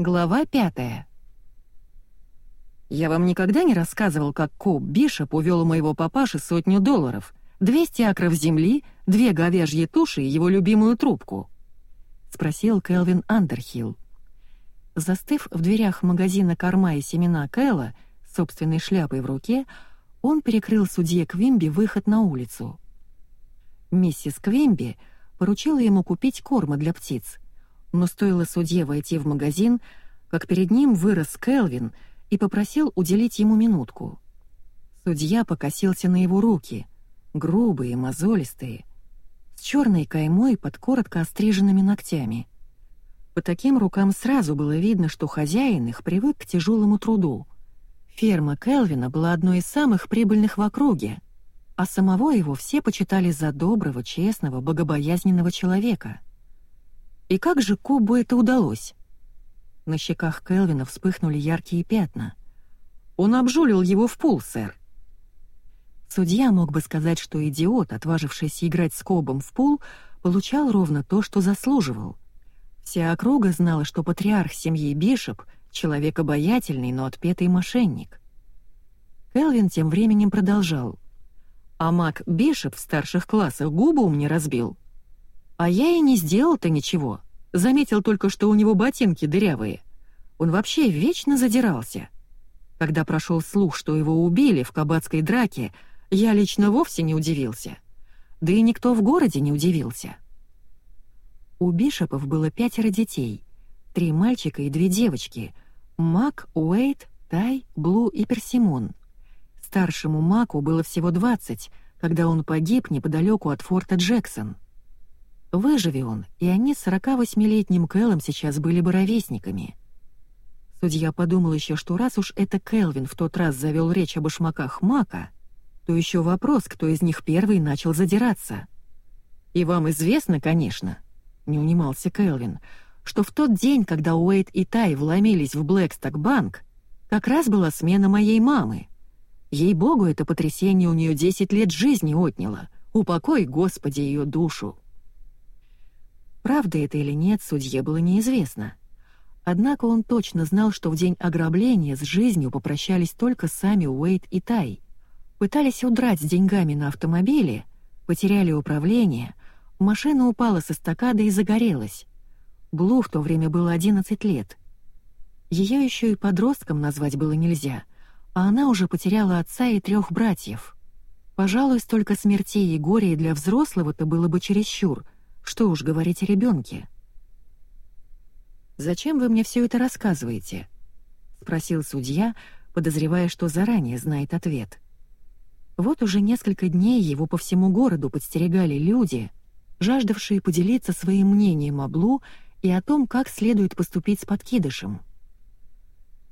Глава пятая. Я вам никогда не рассказывал, как Коб Бишоп увел у моего папаши сотню долларов, 200 акров земли, две говяжьи туши и его любимую трубку? Спросил Келвин Андерхилл. Застыв в дверях магазина корма и семена Кэлла, собственной шляпой в руке, он перекрыл судье Квимби выход на улицу. Миссис Квимби поручила ему купить корма для птиц — но стоило судье войти в магазин, как перед ним вырос Келвин и попросил уделить ему минутку. Судья покосился на его руки, грубые, мозолистые, с черной каймой под коротко остриженными ногтями. По таким рукам сразу было видно, что хозяин их привык к тяжелому труду. Ферма Келвина была одной из самых прибыльных в округе, а самого его все почитали за доброго, честного, богобоязненного человека — и как же Кобу это удалось? На щеках Келвина вспыхнули яркие пятна. Он обжулил его в пул, сэр. Судья мог бы сказать, что идиот, отважившийся играть с Кобом в пул, получал ровно то, что заслуживал. Вся округа знала, что патриарх семьи Бишоп — человек обаятельный, но отпетый мошенник. Келвин тем временем продолжал. А маг Бишоп в старших классах губы у меня разбил. А я и не сделал-то ничего. Заметил только, что у него ботинки дырявые. Он вообще вечно задирался. Когда прошел слух, что его убили в кабацкой драке, я лично вовсе не удивился. Да и никто в городе не удивился. У Бишопов было пятеро детей. Три мальчика и две девочки. Мак, Уэйт, Тай, Блу и Персимон. Старшему Маку было всего 20, когда он погиб неподалеку от форта Джексон. Выживи он, и они с 48-летним Кэлом сейчас были бы ровесниками. Судья подумал еще, что раз уж это Келвин в тот раз завел речь о башмаках Мака, то еще вопрос, кто из них первый начал задираться. «И вам известно, конечно», — не унимался Келвин, что в тот день, когда Уэйт и Тай вломились в Блэксток-банк, как раз была смена моей мамы. Ей-богу, это потрясение у нее 10 лет жизни отняло. Упокой, Господи, ее душу. Правда это или нет, судье было неизвестно. Однако он точно знал, что в день ограбления с жизнью попрощались только сами Уэйт и Тай. Пытались удрать с деньгами на автомобиле, потеряли управление, машина упала со стакады и загорелась. Блу в то время было 11 лет. Ее еще и подростком назвать было нельзя, а она уже потеряла отца и трех братьев. Пожалуй, столько смертей и горя для взрослого-то было бы чересчур — что уж говорить о ребенке. «Зачем вы мне все это рассказываете?» — спросил судья, подозревая, что заранее знает ответ. Вот уже несколько дней его по всему городу подстерегали люди, жаждавшие поделиться своим мнением о Блу и о том, как следует поступить с подкидышем.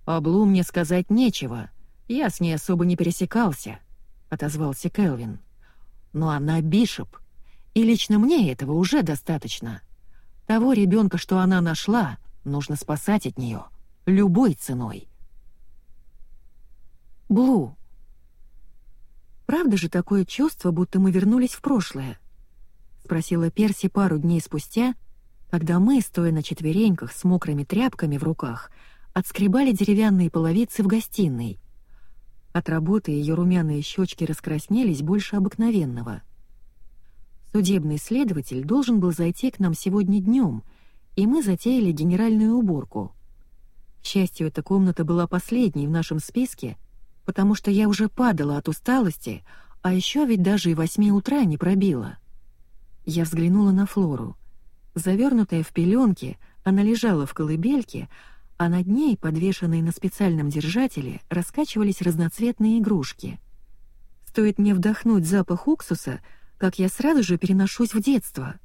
«О Блу мне сказать нечего, я с ней особо не пересекался», — отозвался Келвин. «Но она Бишоп, и лично мне этого уже достаточно. Того ребенка, что она нашла, нужно спасать от нее любой ценой. Блу. Правда же такое чувство, будто мы вернулись в прошлое? Спросила Перси пару дней спустя, когда мы, стоя на четвереньках с мокрыми тряпками в руках, отскребали деревянные половицы в гостиной. От работы ее румяные щечки раскраснелись больше обыкновенного — Судебный следователь должен был зайти к нам сегодня днем, и мы затеяли генеральную уборку. К счастью, эта комната была последней в нашем списке, потому что я уже падала от усталости, а еще ведь даже и восьми утра не пробила. Я взглянула на Флору. Завернутая в пеленки, она лежала в колыбельке, а над ней, подвешенные на специальном держателе, раскачивались разноцветные игрушки. Стоит мне вдохнуть запах уксуса — как я сразу же переношусь в детство.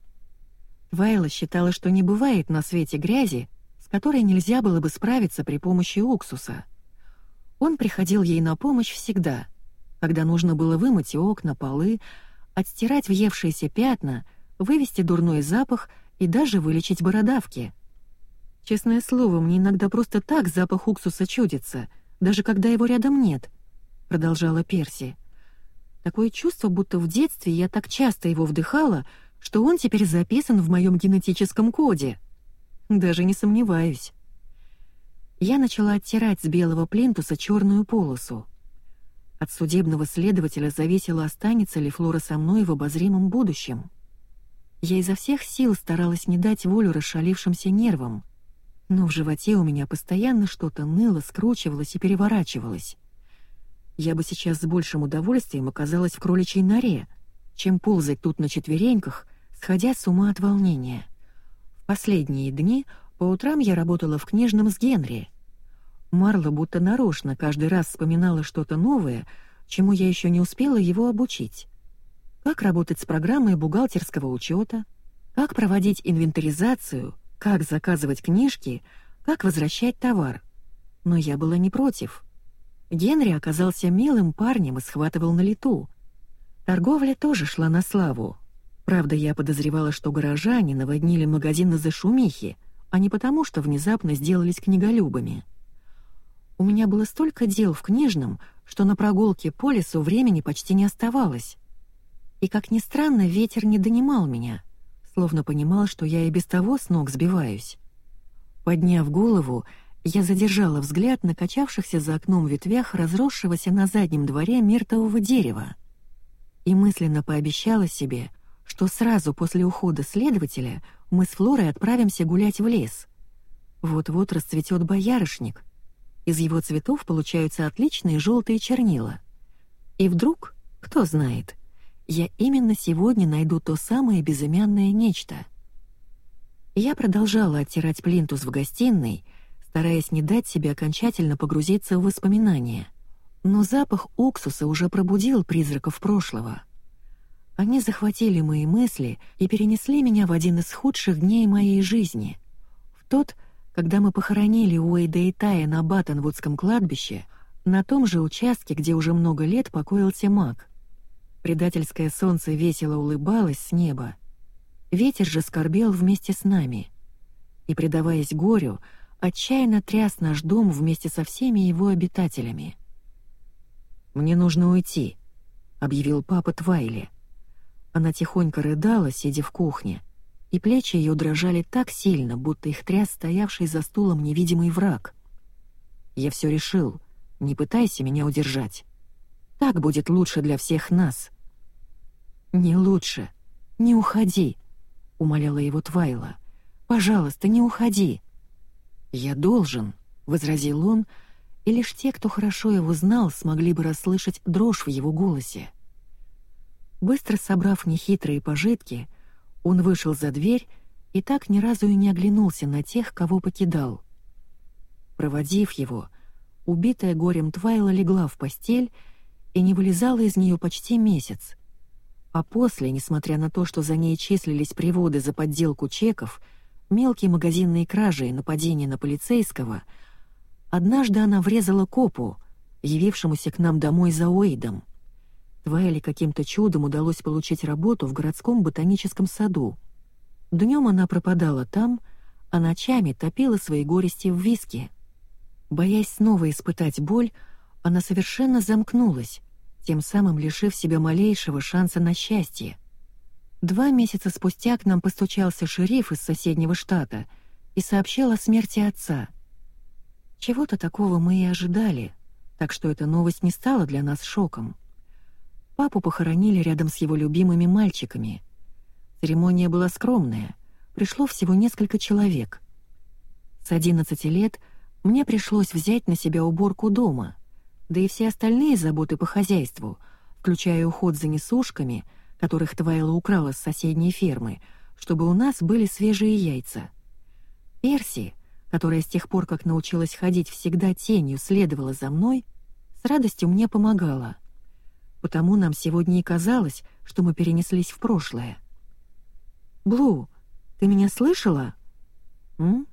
Вайла считала, что не бывает на свете грязи, с которой нельзя было бы справиться при помощи уксуса. Он приходил ей на помощь всегда, когда нужно было вымыть окна, полы, отстирать въевшиеся пятна, вывести дурной запах и даже вылечить бородавки. Честное слово, мне иногда просто так запах уксуса чудится, даже когда его рядом нет, продолжала Перси. Такое чувство, будто в детстве я так часто его вдыхала, что он теперь записан в моем генетическом коде. Даже не сомневаюсь. Я начала оттирать с белого плинтуса черную полосу. От судебного следователя зависело, останется ли Флора со мной в обозримом будущем. Я изо всех сил старалась не дать волю расшалившимся нервам, но в животе у меня постоянно что-то ныло, скручивалось и переворачивалось. Я бы сейчас с большим удовольствием оказалась в кроличьей норе, чем ползать тут на четвереньках, сходя с ума от волнения. В последние дни по утрам я работала в книжном с Генри. Марла будто нарочно каждый раз вспоминала что-то новое, чему я еще не успела его обучить. Как работать с программой бухгалтерского учета, как проводить инвентаризацию, как заказывать книжки, как возвращать товар. Но я была не против. Генри оказался милым парнем и схватывал на лету. Торговля тоже шла на славу. Правда, я подозревала, что горожане наводнили магазины за шумихи, а не потому, что внезапно сделались книголюбами. У меня было столько дел в книжном, что на прогулке по лесу времени почти не оставалось. И, как ни странно, ветер не донимал меня, словно понимал, что я и без того с ног сбиваюсь. Подняв голову, я задержала взгляд на качавшихся за окном ветвях разросшегося на заднем дворе миртового дерева и мысленно пообещала себе, что сразу после ухода следователя мы с Флорой отправимся гулять в лес. Вот-вот расцветет боярышник — из его цветов получаются отличные желтые чернила. И вдруг, кто знает, я именно сегодня найду то самое безымянное нечто. Я продолжала оттирать плинтус в гостиной, стараясь не дать себе окончательно погрузиться в воспоминания. Но запах уксуса уже пробудил призраков прошлого. Они захватили мои мысли и перенесли меня в один из худших дней моей жизни. В тот, когда мы похоронили Уэйда и Тая на Баттонвудском кладбище, на том же участке, где уже много лет покоился маг. Предательское солнце весело улыбалось с неба. Ветер же скорбел вместе с нами. И, предаваясь горю, отчаянно тряс наш дом вместе со всеми его обитателями. «Мне нужно уйти», — объявил папа Твайли. Она тихонько рыдала, сидя в кухне — и плечи ее дрожали так сильно, будто их тряс стоявший за стулом невидимый враг. «Я все решил. Не пытайся меня удержать. Так будет лучше для всех нас». «Не лучше. Не уходи», — умоляла его Твайла. «Пожалуйста, не уходи». «Я должен», — возразил он, и лишь те, кто хорошо его знал, смогли бы расслышать дрожь в его голосе. Быстро собрав нехитрые пожитки, он вышел за дверь и так ни разу и не оглянулся на тех, кого покидал. Проводив его, убитая горем Твайла легла в постель и не вылезала из нее почти месяц. А после, несмотря на то, что за ней числились приводы за подделку чеков, мелкие магазинные кражи и нападения на полицейского, однажды она врезала копу, явившемуся к нам домой за Уэйдом. Твайли каким-то чудом удалось получить работу в городском ботаническом саду. Днем она пропадала там, а ночами топила свои горести в виске. Боясь снова испытать боль, она совершенно замкнулась, тем самым лишив себя малейшего шанса на счастье. Два месяца спустя к нам постучался шериф из соседнего штата и сообщил о смерти отца. Чего-то такого мы и ожидали, так что эта новость не стала для нас шоком. Папу похоронили рядом с его любимыми мальчиками. Церемония была скромная, пришло всего несколько человек. С 11 лет мне пришлось взять на себя уборку дома, да и все остальные заботы по хозяйству, включая уход за несушками, которых Твайла украла с соседней фермы, чтобы у нас были свежие яйца. Перси, которая с тех пор, как научилась ходить всегда тенью, следовала за мной, с радостью мне помогала — Потому нам сегодня и казалось, что мы перенеслись в прошлое. «Блу, ты меня слышала?» «М?»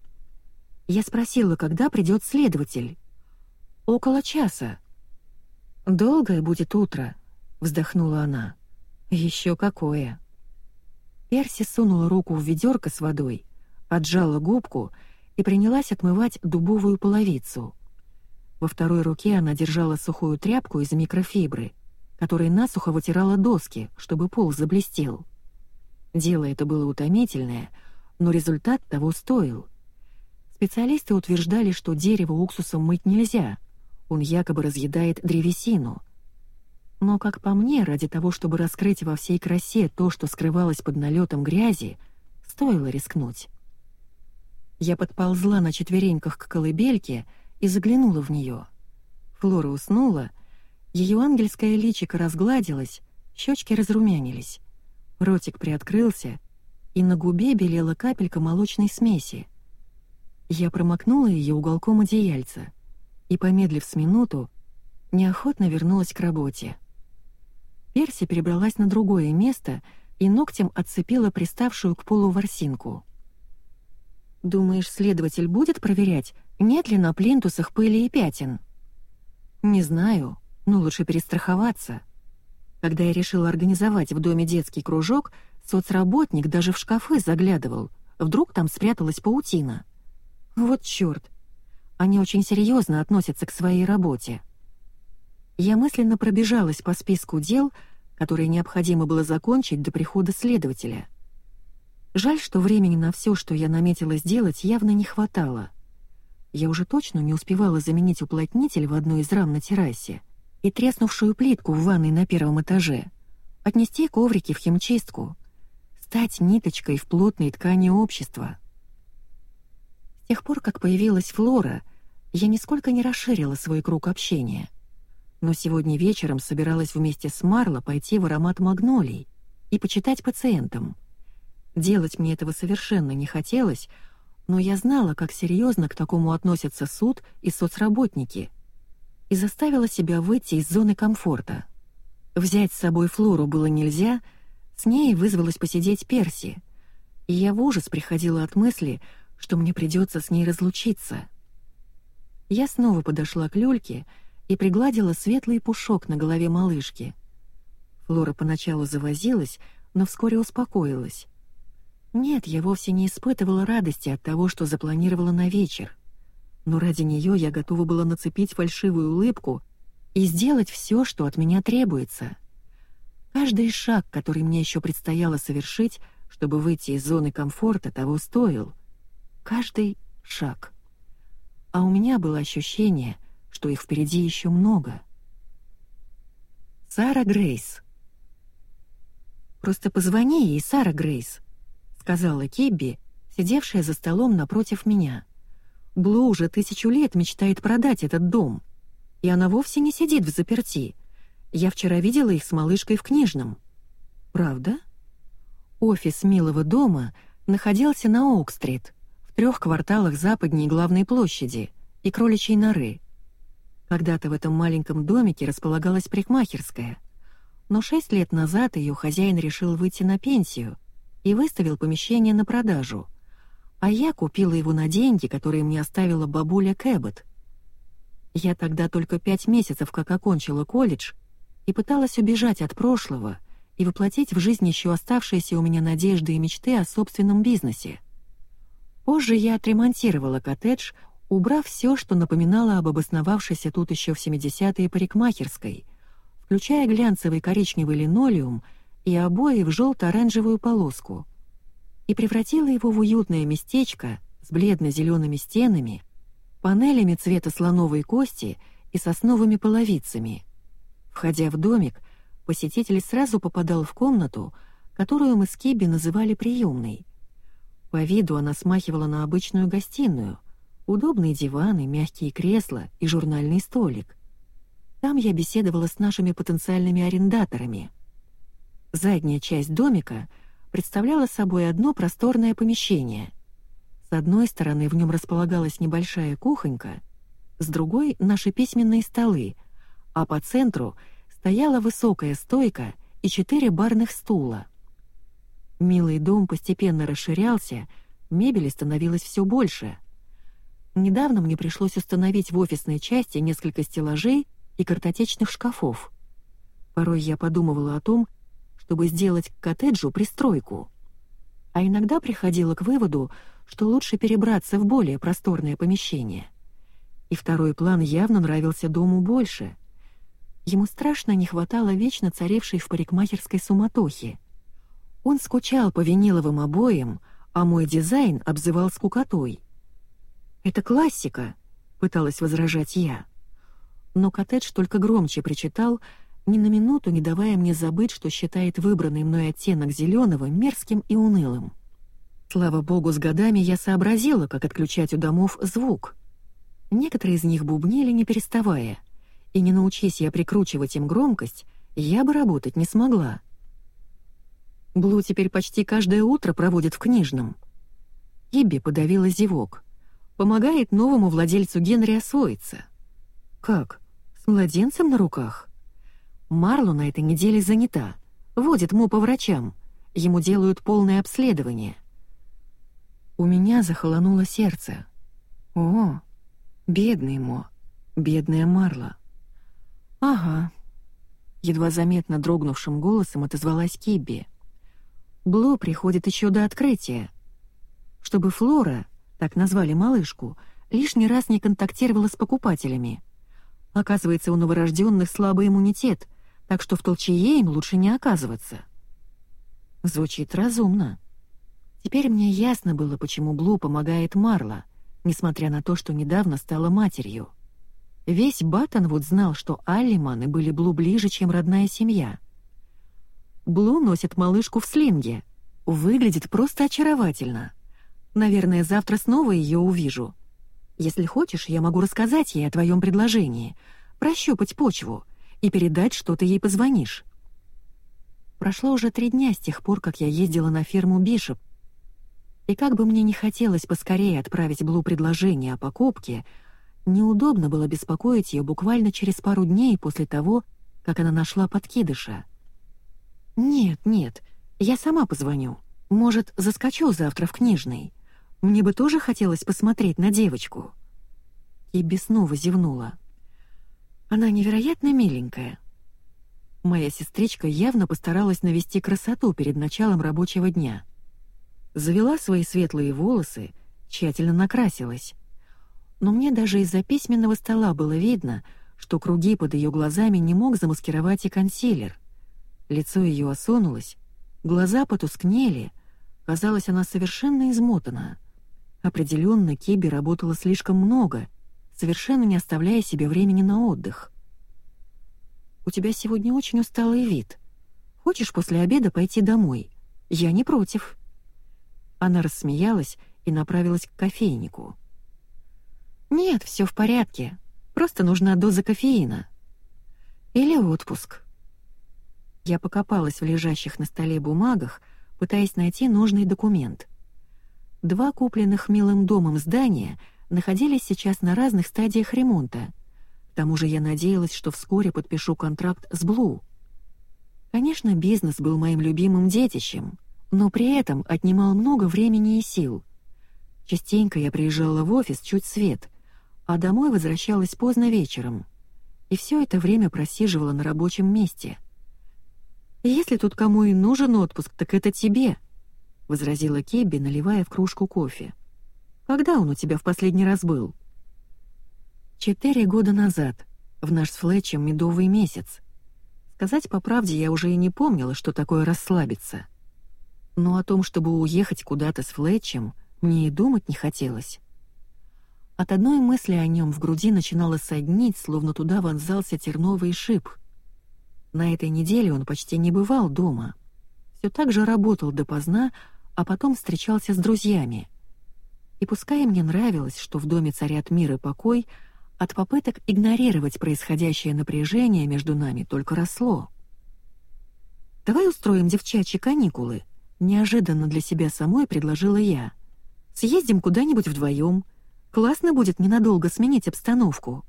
Я спросила, когда придет следователь. «Около часа». «Долгое будет утро», — вздохнула она. «Еще какое». Перси сунула руку в ведерко с водой, отжала губку и принялась отмывать дубовую половицу. Во второй руке она держала сухую тряпку из микрофибры — которой насухо вытирала доски, чтобы пол заблестел. Дело это было утомительное, но результат того стоил. Специалисты утверждали, что дерево уксусом мыть нельзя, он якобы разъедает древесину. Но, как по мне, ради того, чтобы раскрыть во всей красе то, что скрывалось под налетом грязи, стоило рискнуть. Я подползла на четвереньках к колыбельке и заглянула в нее. Флора уснула, ее ангельское личико разгладилось, щечки разрумянились. Ротик приоткрылся, и на губе белела капелька молочной смеси. Я промокнула ее уголком одеяльца и, помедлив с минуту, неохотно вернулась к работе. Перси перебралась на другое место и ногтем отцепила приставшую к полу ворсинку. «Думаешь, следователь будет проверять, нет ли на плинтусах пыли и пятен?» «Не знаю, но лучше перестраховаться». Когда я решила организовать в доме детский кружок, соцработник даже в шкафы заглядывал. Вдруг там спряталась паутина. Вот чёрт. Они очень серьезно относятся к своей работе. Я мысленно пробежалась по списку дел, которые необходимо было закончить до прихода следователя. Жаль, что времени на все, что я наметила сделать, явно не хватало. Я уже точно не успевала заменить уплотнитель в одной из рам на террасе и треснувшую плитку в ванной на первом этаже, отнести коврики в химчистку, стать ниточкой в плотной ткани общества. С тех пор, как появилась Флора, я нисколько не расширила свой круг общения. Но сегодня вечером собиралась вместе с Марло пойти в аромат магнолий и почитать пациентам. Делать мне этого совершенно не хотелось, но я знала, как серьезно к такому относятся суд и соцработники — и заставила себя выйти из зоны комфорта. Взять с собой Флору было нельзя, с ней вызвалась посидеть Перси, и я в ужас приходила от мысли, что мне придется с ней разлучиться. Я снова подошла к люльке и пригладила светлый пушок на голове малышки. Флора поначалу завозилась, но вскоре успокоилась. Нет, я вовсе не испытывала радости от того, что запланировала на вечер но ради нее я готова была нацепить фальшивую улыбку и сделать все, что от меня требуется. Каждый шаг, который мне еще предстояло совершить, чтобы выйти из зоны комфорта, того стоил. Каждый шаг. А у меня было ощущение, что их впереди еще много. Сара Грейс. «Просто позвони ей, Сара Грейс», — сказала Кибби, сидевшая за столом напротив меня. Блу уже тысячу лет мечтает продать этот дом. И она вовсе не сидит в заперти. Я вчера видела их с малышкой в книжном. Правда? Офис милого дома находился на Оук-стрит, в трех кварталах западней главной площади и кроличьей норы. Когда-то в этом маленьком домике располагалась парикмахерская, но шесть лет назад ее хозяин решил выйти на пенсию и выставил помещение на продажу — а я купила его на деньги, которые мне оставила бабуля Кэббет. Я тогда только пять месяцев как окончила колледж и пыталась убежать от прошлого и воплотить в жизнь еще оставшиеся у меня надежды и мечты о собственном бизнесе. Позже я отремонтировала коттедж, убрав все, что напоминало об обосновавшейся тут еще в 70-е парикмахерской, включая глянцевый коричневый линолеум и обои в желто-оранжевую полоску — и превратила его в уютное местечко с бледно-зелеными стенами, панелями цвета слоновой кости и сосновыми половицами. Входя в домик, посетитель сразу попадал в комнату, которую мы с Киби называли приемной. По виду она смахивала на обычную гостиную, удобные диваны, мягкие кресла и журнальный столик. Там я беседовала с нашими потенциальными арендаторами. Задняя часть домика — представляла собой одно просторное помещение. С одной стороны в нем располагалась небольшая кухонька, с другой — наши письменные столы, а по центру стояла высокая стойка и четыре барных стула. Милый дом постепенно расширялся, мебели становилось все больше. Недавно мне пришлось установить в офисной части несколько стеллажей и картотечных шкафов. Порой я подумывала о том, чтобы сделать к коттеджу пристройку. А иногда приходила к выводу, что лучше перебраться в более просторное помещение. И второй план явно нравился дому больше. Ему страшно не хватало вечно царившей в парикмахерской суматохи. Он скучал по виниловым обоям, а мой дизайн обзывал скукотой. Это классика», — пыталась возражать я. Но коттедж только громче причитал, ни на минуту не давая мне забыть, что считает выбранный мной оттенок зеленого мерзким и унылым. Слава богу, с годами я сообразила, как отключать у домов звук. Некоторые из них бубнили, не переставая, и не научись я прикручивать им громкость, я бы работать не смогла. Блу теперь почти каждое утро проводит в книжном. Ибби подавила зевок. Помогает новому владельцу Генри освоиться. Как? С младенцем на руках? Марло на этой неделе занята. Водит Мо по врачам. Ему делают полное обследование. У меня захолонуло сердце. О, бедный Мо, бедная Марла. Ага. Едва заметно дрогнувшим голосом отозвалась Кибби. Бло приходит еще до открытия. Чтобы Флора, так назвали малышку, лишний раз не контактировала с покупателями. Оказывается, у новорожденных слабый иммунитет, так что в толчее им лучше не оказываться. Звучит разумно. Теперь мне ясно было, почему Блу помогает Марла, несмотря на то, что недавно стала матерью. Весь Баттонвуд знал, что Аллиманы были Блу ближе, чем родная семья — Блу носит малышку в слинге. Выглядит просто очаровательно. Наверное, завтра снова ее увижу. Если хочешь, я могу рассказать ей о твоем предложении, прощупать почву и передать, что ты ей позвонишь. Прошло уже три дня с тех пор, как я ездила на ферму Бишоп, и как бы мне не хотелось поскорее отправить Блу предложение о покупке, неудобно было беспокоить ее буквально через пару дней после того, как она нашла подкидыша. «Нет, нет, я сама позвоню. Может, заскочу завтра в книжный. Мне бы тоже хотелось посмотреть на девочку». Кибби снова зевнула. «Она невероятно миленькая». Моя сестричка явно постаралась навести красоту перед началом рабочего дня. Завела свои светлые волосы, тщательно накрасилась. Но мне даже из-за письменного стола было видно, что круги под ее глазами не мог замаскировать и консилер. Лицо ее осунулось, глаза потускнели, казалось, она совершенно измотана. Определенно, Киби работала слишком много, совершенно не оставляя себе времени на отдых. «У тебя сегодня очень усталый вид. Хочешь после обеда пойти домой? Я не против». Она рассмеялась и направилась к кофейнику. «Нет, все в порядке. Просто нужна доза кофеина. Или отпуск». Я покопалась в лежащих на столе бумагах, пытаясь найти нужный документ. Два купленных милым домом здания находились сейчас на разных стадиях ремонта. К тому же я надеялась, что вскоре подпишу контракт с Блу. Конечно, бизнес был моим любимым детищем, но при этом отнимал много времени и сил. Частенько я приезжала в офис чуть свет, а домой возвращалась поздно вечером. И все это время просиживала на рабочем месте — «Если тут кому и нужен отпуск, так это тебе», — возразила Кебби, наливая в кружку кофе. «Когда он у тебя в последний раз был?» «Четыре года назад, в наш с Флетчем медовый месяц. Сказать по правде, я уже и не помнила, что такое расслабиться. Но о том, чтобы уехать куда-то с Флетчем, мне и думать не хотелось». От одной мысли о нем в груди начинало соднить, словно туда вонзался терновый шип — на этой неделе он почти не бывал дома. Все так же работал допоздна, а потом встречался с друзьями. И пускай мне нравилось, что в доме царят мир и покой, от попыток игнорировать происходящее напряжение между нами только росло. «Давай устроим девчачьи каникулы», — неожиданно для себя самой предложила я. «Съездим куда-нибудь вдвоем. Классно будет ненадолго сменить обстановку».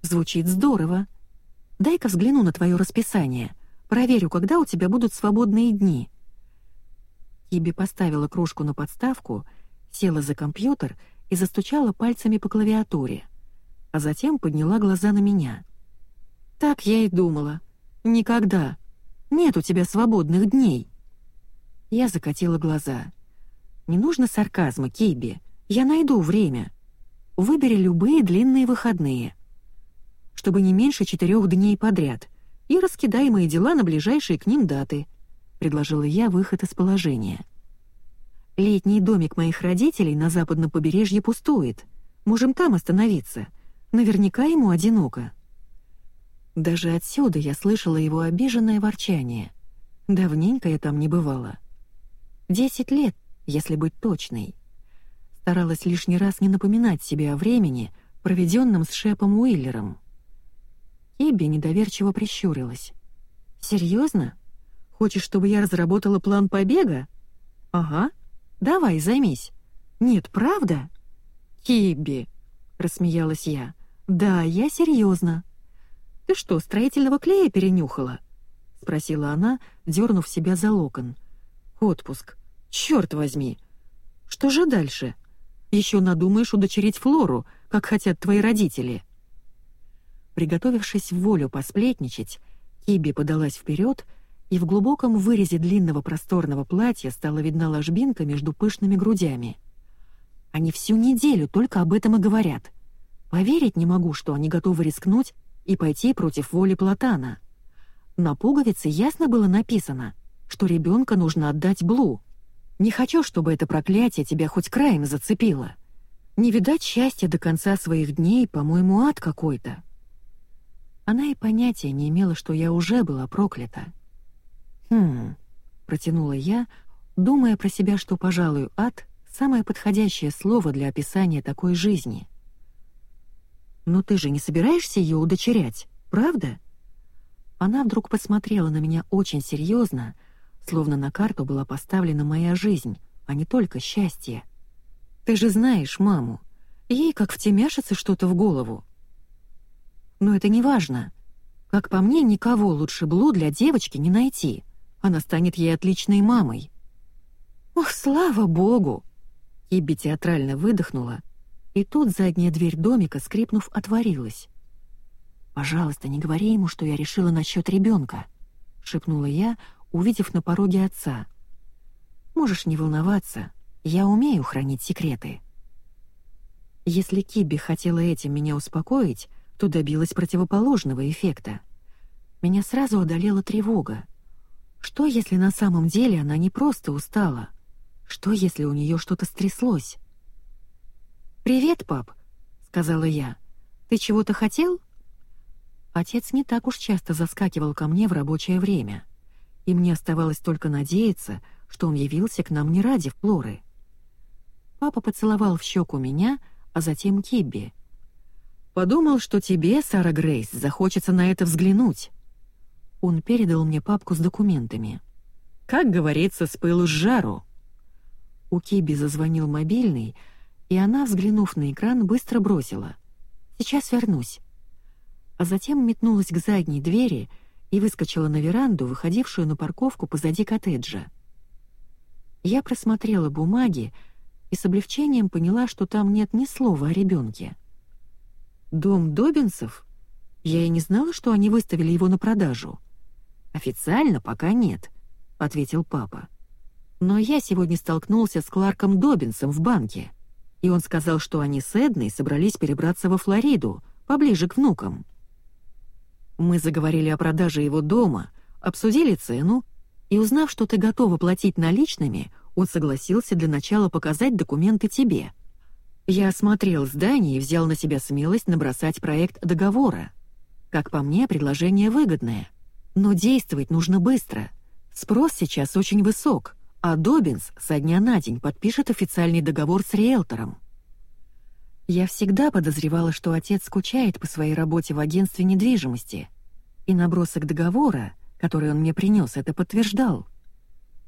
«Звучит здорово», Дай-ка взгляну на твое расписание. Проверю, когда у тебя будут свободные дни». Киби поставила кружку на подставку, села за компьютер и застучала пальцами по клавиатуре, а затем подняла глаза на меня. «Так я и думала. Никогда. Нет у тебя свободных дней». Я закатила глаза. «Не нужно сарказма, Киби. Я найду время. Выбери любые длинные выходные чтобы не меньше четырех дней подряд, и раскидай мои дела на ближайшие к ним даты», — предложила я выход из положения. Летний домик моих родителей на западном побережье пустует. Можем там остановиться. Наверняка ему одиноко». Даже отсюда я слышала его обиженное ворчание. Давненько я там не бывала. Десять лет, если быть точной. Старалась лишний раз не напоминать себе о времени, проведенном с Шепом Уиллером. Кибби недоверчиво прищурилась. «Серьезно? Хочешь, чтобы я разработала план побега?» «Ага. Давай, займись». «Нет, правда?» «Кибби», — рассмеялась я. «Да, я серьезно. Ты что, строительного клея перенюхала?» — спросила она, дернув себя за локон. «Отпуск. Черт возьми! Что же дальше? Еще надумаешь удочерить Флору, как хотят твои родители?» Приготовившись в волю посплетничать, Киби подалась вперед, и в глубоком вырезе длинного просторного платья стала видна ложбинка между пышными грудями. Они всю неделю только об этом и говорят. Поверить не могу, что они готовы рискнуть и пойти против воли Платана. На пуговице ясно было написано, что ребенка нужно отдать Блу. Не хочу, чтобы это проклятие тебя хоть краем зацепило. Не видать счастья до конца своих дней, по-моему, ад какой-то. Она и понятия не имела, что я уже была проклята. «Хм...» — протянула я, думая про себя, что, пожалуй, ад — самое подходящее слово для описания такой жизни. «Но ты же не собираешься ее удочерять, правда?» Она вдруг посмотрела на меня очень серьезно, словно на карту была поставлена моя жизнь, а не только счастье. «Ты же знаешь маму. Ей как втемяшится что-то в голову». «Но это не важно. Как по мне, никого лучше Блу для девочки не найти. Она станет ей отличной мамой». «Ох, слава богу!» Кибби театрально выдохнула, и тут задняя дверь домика, скрипнув, отворилась. «Пожалуйста, не говори ему, что я решила насчет ребенка», — шепнула я, увидев на пороге отца. «Можешь не волноваться, я умею хранить секреты». Если Киби хотела этим меня успокоить, то добилась противоположного эффекта. Меня сразу одолела тревога. Что, если на самом деле она не просто устала? Что, если у нее что-то стряслось? «Привет, пап», — сказала я. «Ты чего-то хотел?» Отец не так уж часто заскакивал ко мне в рабочее время, и мне оставалось только надеяться, что он явился к нам не ради Флоры. Папа поцеловал в щеку меня, а затем Кибби. «Подумал, что тебе, Сара Грейс, захочется на это взглянуть». Он передал мне папку с документами. «Как говорится, с пылу с жару». У Киби зазвонил мобильный, и она, взглянув на экран, быстро бросила. «Сейчас вернусь» а затем метнулась к задней двери и выскочила на веранду, выходившую на парковку позади коттеджа. Я просмотрела бумаги и с облегчением поняла, что там нет ни слова о ребенке. «Дом Добинсов? Я и не знала, что они выставили его на продажу». «Официально пока нет», — ответил папа. «Но я сегодня столкнулся с Кларком Добинсом в банке, и он сказал, что они с Эдной собрались перебраться во Флориду, поближе к внукам». Мы заговорили о продаже его дома, обсудили цену, и узнав, что ты готова платить наличными, он согласился для начала показать документы тебе. Я осмотрел здание и взял на себя смелость набросать проект договора. Как по мне, предложение выгодное. Но действовать нужно быстро. Спрос сейчас очень высок, а Добинс со дня на день подпишет официальный договор с риэлтором. Я всегда подозревала, что отец скучает по своей работе в агентстве недвижимости, и набросок договора, который он мне принес, это подтверждал.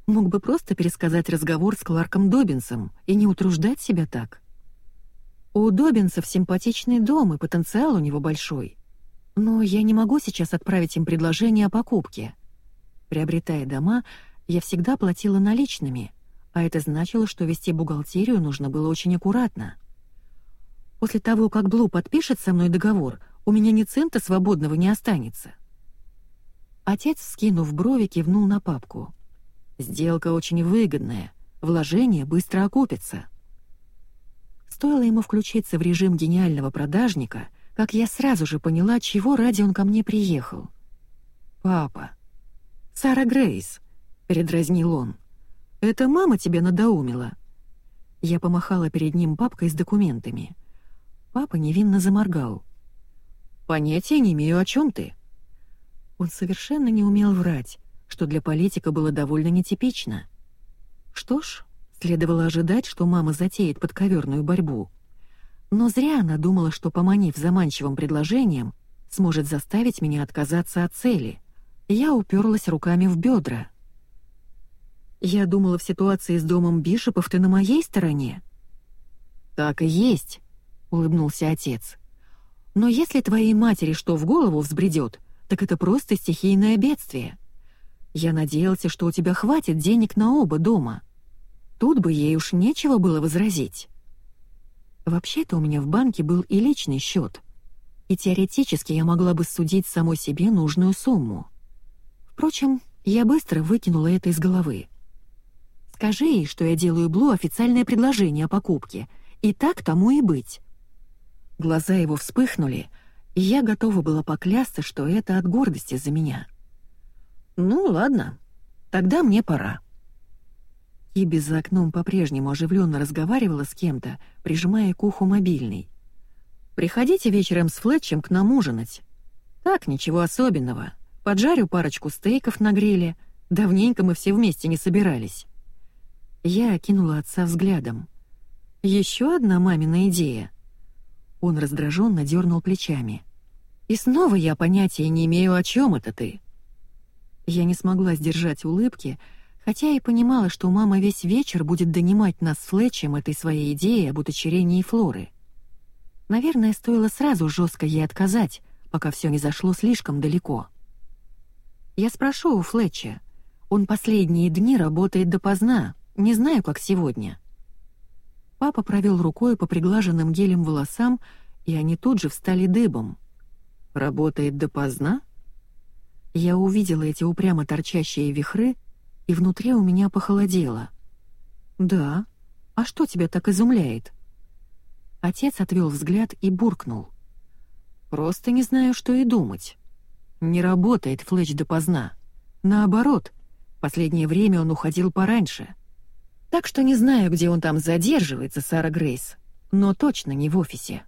Мог бы просто пересказать разговор с Кларком Добинсом и не утруждать себя так. У Добинсов симпатичный дом, и потенциал у него большой. Но я не могу сейчас отправить им предложение о покупке. Приобретая дома, я всегда платила наличными, а это значило, что вести бухгалтерию нужно было очень аккуратно. После того, как Блу подпишет со мной договор, у меня ни цента свободного не останется». Отец, скинув брови, кивнул на папку. «Сделка очень выгодная, вложение быстро окупится». Стоило ему включиться в режим гениального продажника, как я сразу же поняла, чего ради он ко мне приехал. «Папа». «Сара Грейс», — передразнил он. «Это мама тебя надоумила. Я помахала перед ним папкой с документами. Папа невинно заморгал. «Понятия не имею, о чем ты». Он совершенно не умел врать, что для политика было довольно нетипично. Что ж, следовало ожидать, что мама затеет подковерную борьбу. Но зря она думала, что, поманив заманчивым предложением, сможет заставить меня отказаться от цели. Я уперлась руками в бедра. «Я думала, в ситуации с домом Бишопов ты на моей стороне?» «Так и есть», — улыбнулся отец. «Но если твоей матери что в голову взбредет, так это просто стихийное бедствие. Я надеялся, что у тебя хватит денег на оба дома. Тут бы ей уж нечего было возразить». Вообще-то у меня в банке был и личный счет, и теоретически я могла бы судить самой себе нужную сумму. Впрочем, я быстро выкинула это из головы. Скажи ей, что я делаю Блу официальное предложение о покупке, и так тому и быть». Глаза его вспыхнули, и я готова была поклясться, что это от гордости за меня. «Ну, ладно, тогда мне пора». Киби за окном по-прежнему оживленно разговаривала с кем-то, прижимая к уху мобильный. «Приходите вечером с Флетчем к нам ужинать. Так, ничего особенного. Поджарю парочку стейков на гриле. Давненько мы все вместе не собирались». Я окинула отца взглядом. Еще одна мамина идея. Он раздраженно дернул плечами. И снова я понятия не имею, о чем это ты. Я не смогла сдержать улыбки, хотя и понимала, что мама весь вечер будет донимать нас с Флетчем этой своей идеей об удочерении Флоры. Наверное, стоило сразу жестко ей отказать, пока все не зашло слишком далеко. Я спрошу у Флетча. Он последние дни работает допоздна, не знаю, как сегодня». Папа провел рукой по приглаженным гелем волосам, и они тут же встали дыбом. «Работает допоздна?» Я увидела эти упрямо торчащие вихры, и внутри у меня похолодело. «Да? А что тебя так изумляет?» Отец отвел взгляд и буркнул. «Просто не знаю, что и думать. Не работает Флетч допоздна. Наоборот, последнее время он уходил пораньше. Так что не знаю, где он там задерживается, Сара Грейс, но точно не в офисе.